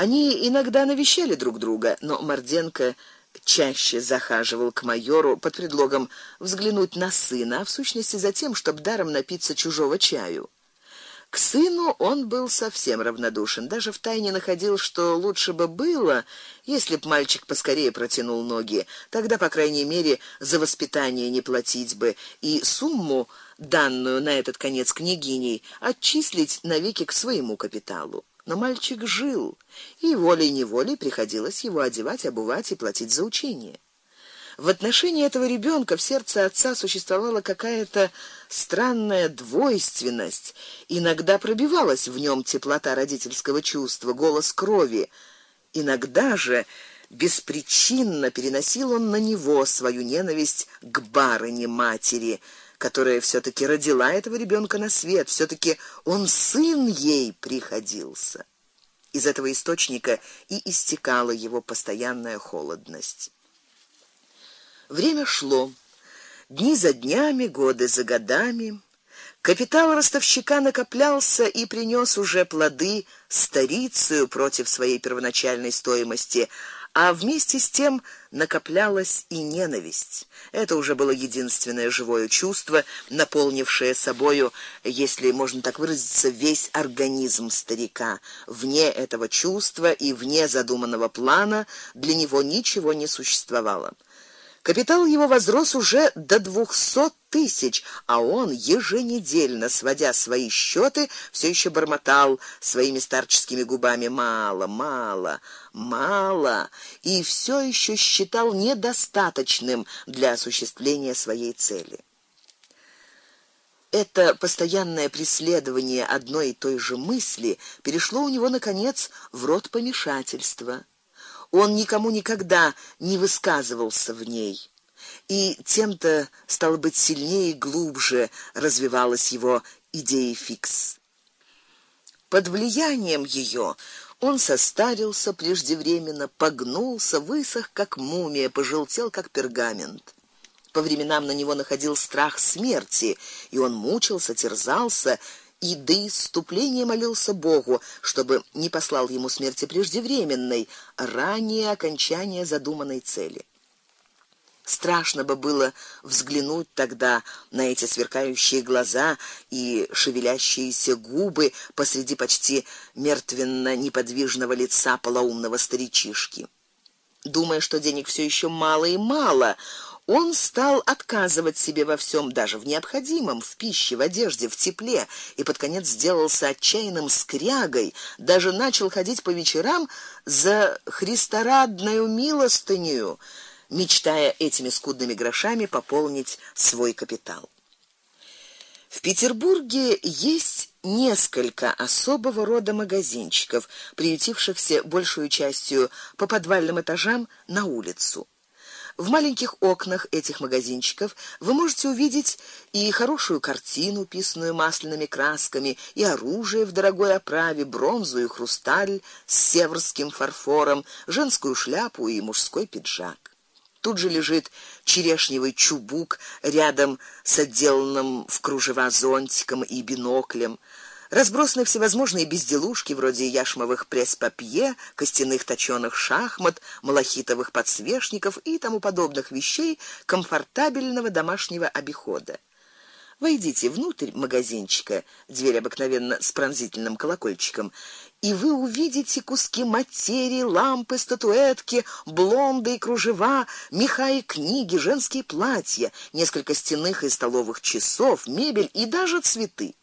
Они иногда навещали друг друга, но Морденко чаще захаживал к майору под предлогом взглянуть на сына, а в сущности за тем, чтобы даром напиться чужого чаю. К сыну он был совсем равнодушен, даже втайне находил, что лучше бы было, если б мальчик поскорее протянул ноги, тогда по крайней мере за воспитание не платить бы и сумму, данную на этот конец княгиней, отчислить навеки к своему капиталу. Но мальчик жил, и волей-неволей приходилось его одевать, обувать и платить за учение. В отношении этого ребенка в сердце отца существовала какая-то странная двойственность. Иногда пробивалась в нем теплота родительского чувства, голос крови. Иногда же беспричинно переносил он на него свою ненависть к барыне матери, которая все таки родила этого ребенка на свет, все таки он сын ей приходился. Из этого источника и истекала его постоянная холодность. Время шло. Дни за днями, годы за годами. Капитал ростовщика накоплялся и принес уже плоды старицею против своей первоначальной стоимости, а вместе с тем накоплялась и ненависть. Это уже было единственное живое чувство, наполнившее собою, если можно так выразиться, весь организм старика. Вне этого чувства и вне задуманного плана для него ничего не существовало. Капитал его возрос уже до двухсот тысяч, а он еженедельно, сводя свои счеты, все еще бормотал своими старческими губами: "Мало, мало, мало", и все еще считал недостаточным для осуществления своей цели. Это постоянное преследование одной и той же мысли перешло у него наконец в род помешательства он никому никогда не высказывался в ней. И тем-то стало быть сильнее и глубже развивалась его идея фикс. Под влиянием ее он состарился преждевременно, погнулся, высох как мумия, пожелтел как пергамент. По временам на него находил страх смерти, и он мучился, терзался и до исступления молился Богу, чтобы не послал ему смерти преждевременной, ранее окончания задуманной цели. Страшно бы было взглянуть тогда на эти сверкающие глаза и шевелящиеся губы посреди почти мертвенно-неподвижного лица полоумного старичишки. Думая, что денег все еще мало и мало, он стал отказывать себе во всем, даже в необходимом, в пище, в одежде, в тепле, и под конец сделался отчаянным скрягой, даже начал ходить по вечерам за христорадную милостыню, мечтая этими скудными грошами пополнить свой капитал. В Петербурге есть несколько особого рода магазинчиков, приютившихся большую частью по подвальным этажам на улицу. В маленьких окнах этих магазинчиков вы можете увидеть и хорошую картину, писанную масляными красками, и оружие в дорогой оправе, бронзу и хрусталь с северским фарфором, женскую шляпу и мужской пиджак. Тут же лежит черешневый чубук рядом с отделанным в кружева зонтиком и биноклем. Разбросаны всевозможные безделушки вроде яшмовых пресс-папье, костяных точёных шахмат, малахитовых подсвечников и тому подобных вещей комфортабельного домашнего обихода. Войдите внутрь магазинчика, дверь обыкновенно с пронзительным колокольчиком, и вы увидите куски материи, лампы, статуэтки, блонды и кружева, меха и книги, женские платья, несколько стенных и столовых часов, мебель и даже цветы.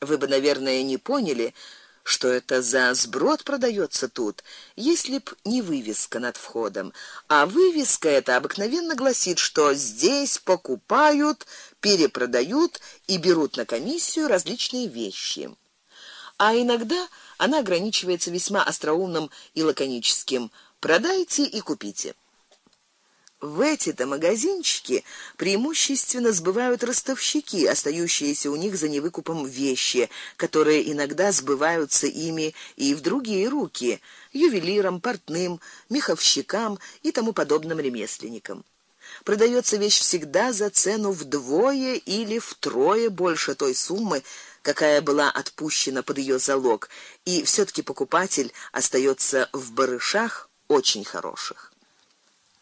Вы бы, наверное, не поняли, что это за сброд продается тут, если б не вывеска над входом. А вывеска эта обыкновенно гласит, что здесь покупают, перепродают и берут на комиссию различные вещи. А иногда она ограничивается весьма остроумным и лаконическим: продайте и купите. В эти-то магазинчики преимущественно сбывают ростовщики, остающиеся у них за невыкупом вещи, которые иногда сбываются ими и в другие руки ювелирам, портным, меховщикам и тому подобным ремесленникам. Продается вещь всегда за цену вдвое или втрое больше той суммы, какая была отпущена под ее залог, и все таки покупатель остается в барышах очень хороших.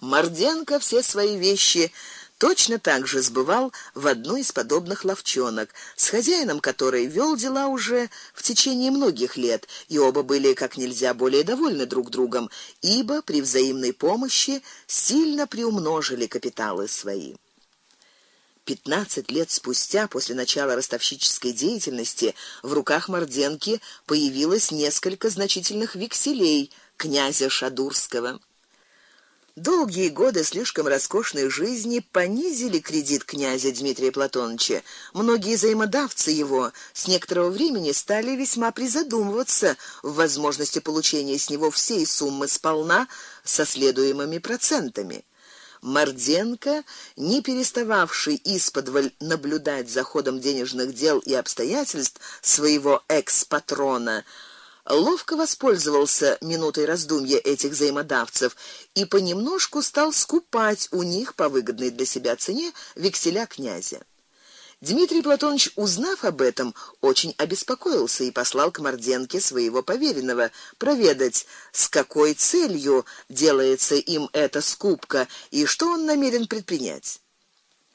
Морденко все свои вещи точно так же сбывал в одну из подобных лавчонок, с хозяином которой вел дела уже в течение многих лет, и оба были как нельзя более довольны друг другом, ибо при взаимной помощи сильно приумножили капиталы свои. 15 лет спустя после начала ростовщической деятельности в руках Морденки появилось несколько значительных векселей князя Шадурского. Долгие годы слишком роскошной жизни понизили кредит князя Дмитрия Платоновича. Многие взаимодавцы его с некоторого времени стали весьма призадумываться в возможности получения с него всей суммы сполна со следуемыми процентами. Морденко, не перестававший исподволь наблюдать за ходом денежных дел и обстоятельств своего экс-патрона, ловко воспользовался минутой раздумья этих взаимодавцев и понемножку стал скупать у них по выгодной для себя цене векселя князя. Дмитрий Платонович, узнав об этом, очень обеспокоился и послал к Морденке своего поверенного проведать, с какой целью делается им эта скупка и что он намерен предпринять.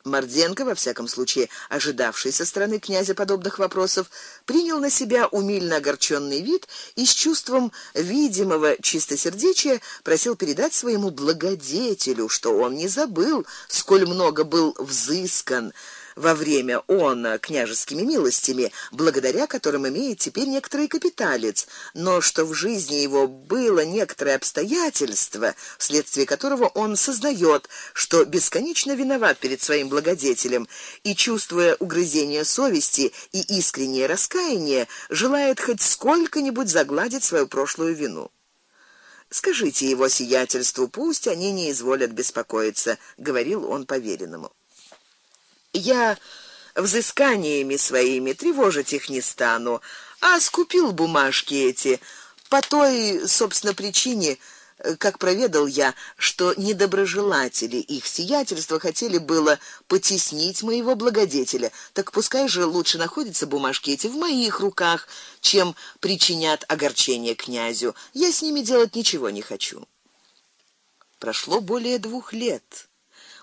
Морденко, во всяком случае, ожидавший со стороны князя подобных вопросов, принял на себя умильно огорченный вид и с чувством видимого чистосердечия просил передать своему благодетелю, что он не забыл, сколь много был взыскан во время он княжескими милостями, благодаря которым имеет теперь некоторый капиталец, но что в жизни его было некоторое обстоятельство, вследствие которого он сознает, что бесконечно виноват перед своим благодетелем и чувствуя угрызение совести и искреннее раскаяние, желает хоть сколько-нибудь загладить свою прошлую вину. Скажите его сиятельству, пусть они не изволят беспокоиться, говорил он поверенному. Я взысканиями своими тревожить их не стану, а скупил бумажки эти по той, собственно, причине, как проведал я, что недоброжелатели их сиятельства хотели было потеснить моего благодетеля. Так пускай же лучше находятся бумажки эти в моих руках, чем причинят огорчение князю. Я с ними делать ничего не хочу. Прошло более двух лет.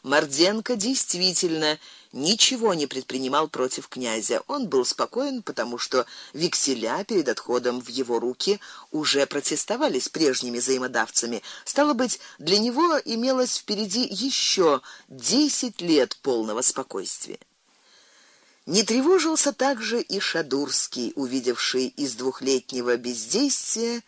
Морденко действительно ничего не предпринимал против князя. Он был спокоен, потому что векселя перед отходом в его руки уже протестовали с прежними взаимодавцами. Стало быть, для него имелось впереди еще десять лет полного спокойствия. Не тревожился также и Шадурский, увидевший из двухлетнего бездействия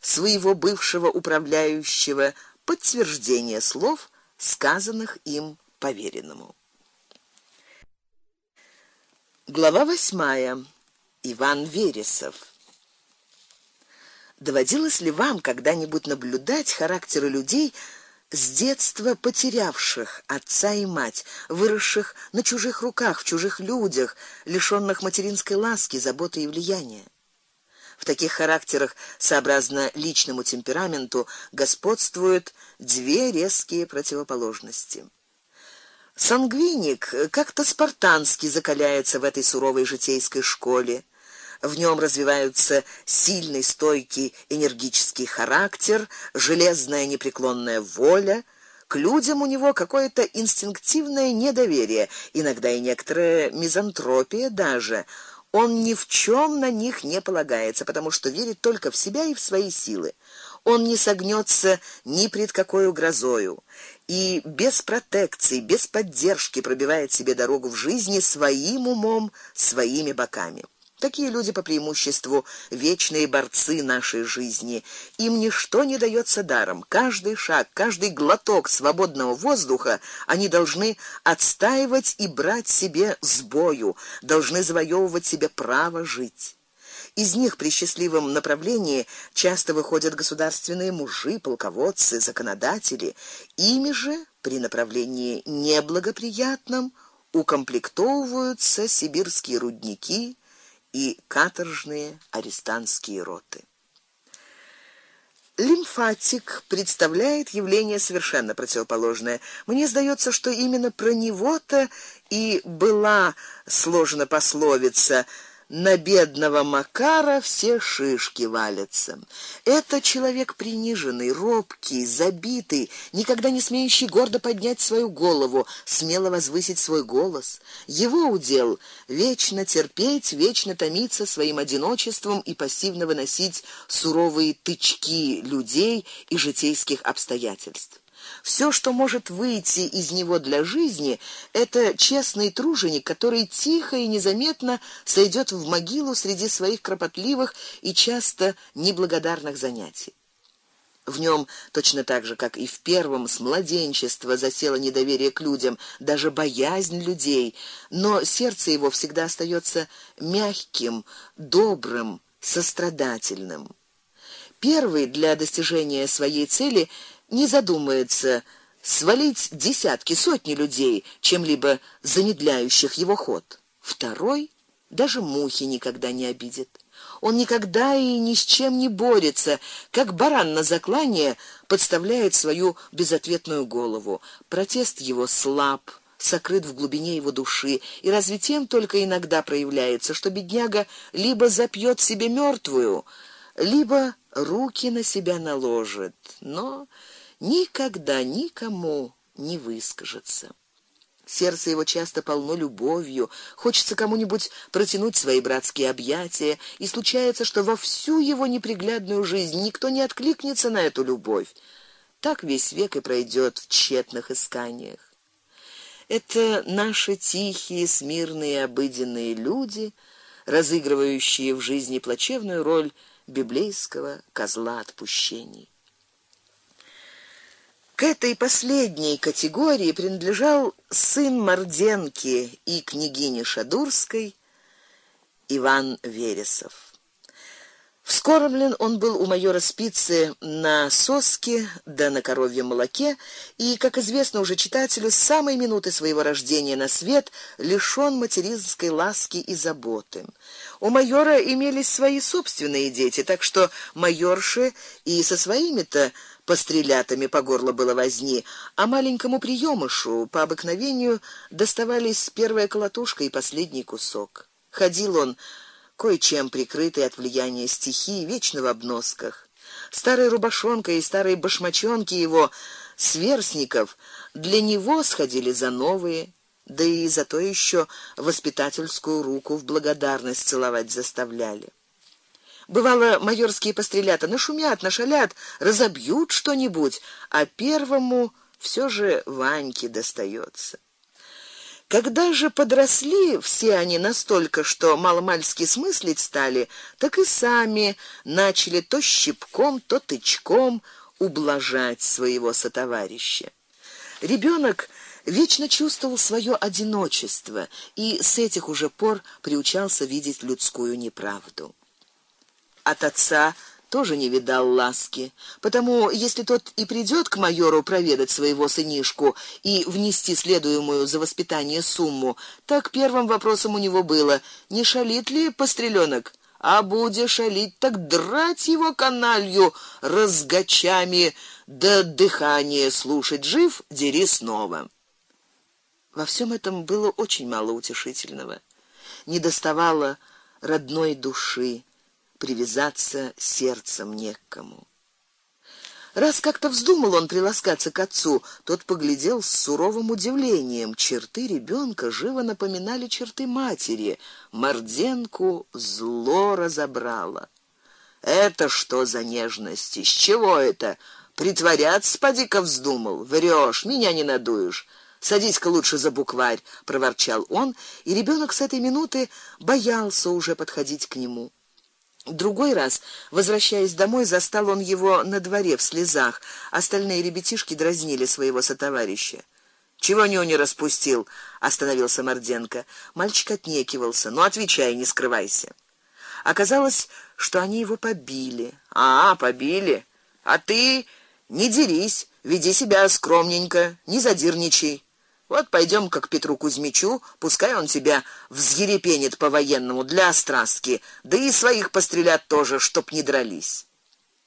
своего бывшего управляющего подтверждение слов, сказанных им поверенному. Глава восьмая. Иван Вересов. Доводилось ли вам когда-нибудь наблюдать характеры людей, с детства потерявших отца и мать, выросших на чужих руках, в чужих людях, лишённых материнской ласки, заботы и влияния? В таких характерах, сообразно личному темпераменту, господствуют две резкие противоположности. Сангвиник как-то спартански закаляется в этой суровой житейской школе. В нем развиваются сильный, стойкий, энергический характер, железная непреклонная воля, к людям у него какое-то инстинктивное недоверие, иногда и некоторая мизантропия даже. Он ни в чем на них не полагается, потому что верит только в себя и в свои силы. Он не согнется ни пред какой угрозою и без протекции, без поддержки пробивает себе дорогу в жизни своим умом, своими боками. Такие люди по преимуществу вечные борцы нашей жизни. Им ничто не даётся даром. Каждый шаг, каждый глоток свободного воздуха они должны отстаивать и брать себе с бою, должны завоевывать себе право жить. Из них при счастливом направлении часто выходят государственные мужи, полководцы, законодатели. Ими же при направлении неблагоприятном укомплектовываются сибирские рудники и каторжные арестантские роты. Лимфатик представляет явление совершенно противоположное. Мне сдается, что именно про него-то и была сложена пословица: на бедного Макара все шишки валятся. Это человек приниженный, робкий, забитый, никогда не смеющий гордо поднять свою голову, смело возвысить свой голос. Его удел вечно терпеть, вечно томиться своим одиночеством и пассивно выносить суровые тычки людей и житейских обстоятельств. Все, что может выйти из него для жизни, это честный труженик, который тихо и незаметно сойдет в могилу среди своих кропотливых и часто неблагодарных занятий. В нем точно так же, как и в первом с младенчества засело недоверие к людям, даже боязнь людей, но сердце его всегда остается мягким, добрым, сострадательным. Первый для достижения своей цели не задумается свалить десятки, сотни людей, чем-либо замедляющих его ход. Второй даже мухи никогда не обидит. Он никогда и ни с чем не борется, как баран на заклание подставляет свою безответную голову. Протест его слаб, сокрыт в глубине его души, и разве тем только иногда проявляется, что бедняга либо запьет себе мертвую, либо руки на себя наложит. Но никогда никому не выскажется. Сердце его часто полно любовью, хочется кому-нибудь протянуть свои братские объятия, и случается, что во всю его неприглядную жизнь никто не откликнется на эту любовь. Так весь век и пройдет в тщетных исканиях. Это наши тихие, смирные, обыденные люди, разыгрывающие в жизни плачевную роль библейского козла отпущений. К этой последней категории принадлежал сын Морденки и княгини Шадурской Иван Вересов. Вскормлен он был у майора Спицы на соске да на коровьем молоке, и, как известно уже читателю, с самой минуты своего рождения на свет лишён материнской ласки и заботы. У майора имелись свои собственные дети, так что майорше и со своими-то пострелятами по горло было возни, а маленькому приёмышу по обыкновению доставались первая колотушка и последний кусок. Ходил он кое-чем прикрытый от влияния стихии, вечно в обносках. Старая рубашонка и старые башмачонки его сверстников для него сходили за новые, да и за то ещё воспитательскую руку в благодарность целовать заставляли. Бывало, майорские пострелята нашумят, нашалят, разобьют что-нибудь, а первому все же Ваньке достается. Когда же подросли все они настолько, что маломальски смыслить стали, так и сами начали то щипком, то тычком ублажать своего сотоварища. Ребенок вечно чувствовал свое одиночество и с этих уже пор приучался видеть людскую неправду от отца тоже не видал ласки. Потому если тот и придёт к майору проведать своего сынишку и внести следуемую за воспитание сумму, так первым вопросом у него было: не шалит ли пострелёнок? А будешь шалить, так драть его каналью разгачами, да дыхание слушать жив, дери снова. Во всем этом было очень мало утешительного. Не доставало родной души привязаться сердцем не к кому. Раз как-то вздумал он приласкаться к отцу, тот поглядел с суровым удивлением. Черты ребенка живо напоминали черты матери. Морденку зло разобрало. Это что за нежность? С чего это? Притворяться поди-ка вздумал. Врёшь, меня не надуешь. Садись-ка лучше за букварь, проворчал он, и ребенок с этой минуты боялся уже подходить к нему. Другой раз, возвращаясь домой, застал он его на дворе в слезах. Остальные ребятишки дразнили своего сотоварища. Чего не не распустил? остановился Морденко. Мальчик отнекивался: "Ну отвечай, не скрывайся". Оказалось, что они его побили. А, побили. А ты не дерись, веди себя скромненько, не задирничай. Вот пойдем к Петру Кузьмичу, пускай он тебя взъерепенит по-военному для острастки, да и своих пострелят тоже, чтоб не дрались.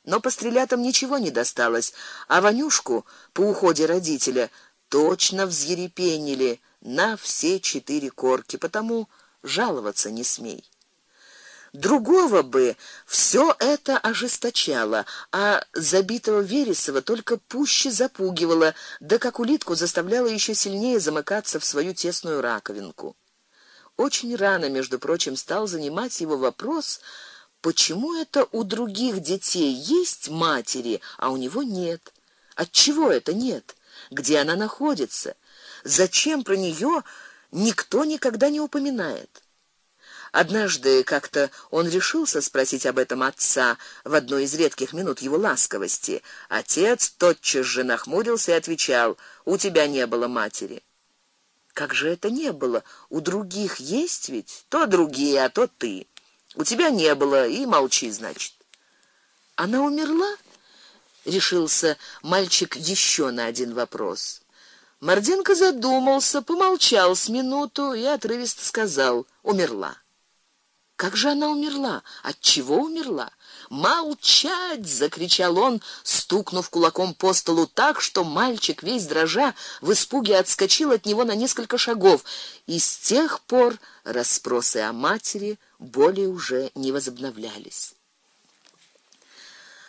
Но пострелятам ничего не досталось, а Ванюшку по уходе родителя точно взъерепенили на все четыре корки, потому жаловаться не смей. Другого бы все это ожесточало, а забитого Вересова только пуще запугивало, да как улитку заставляло еще сильнее замыкаться в свою тесную раковинку. Очень рано, между прочим, стал занимать его вопрос, почему это у других детей есть матери, а у него нет? От чего это нет? Где она находится? Зачем про нее никто никогда не упоминает? Однажды как-то он решился спросить об этом отца в одной из редких минут его ласковости. Отец тотчас же нахмурился и отвечал: "У тебя не было матери". Как же это не было? У других есть ведь, то другие, а то ты. У тебя не было, и молчи, значит. Она умерла? Решился мальчик еще на один вопрос. Морденко задумался, помолчал с минуту и отрывисто сказал: "Умерла". Как же она умерла? От чего умерла? Молчать, закричал он, стукнув кулаком по столу так, что мальчик весь дрожа в испуге отскочил от него на несколько шагов, и с тех пор расспросы о матери более уже не возобновлялись.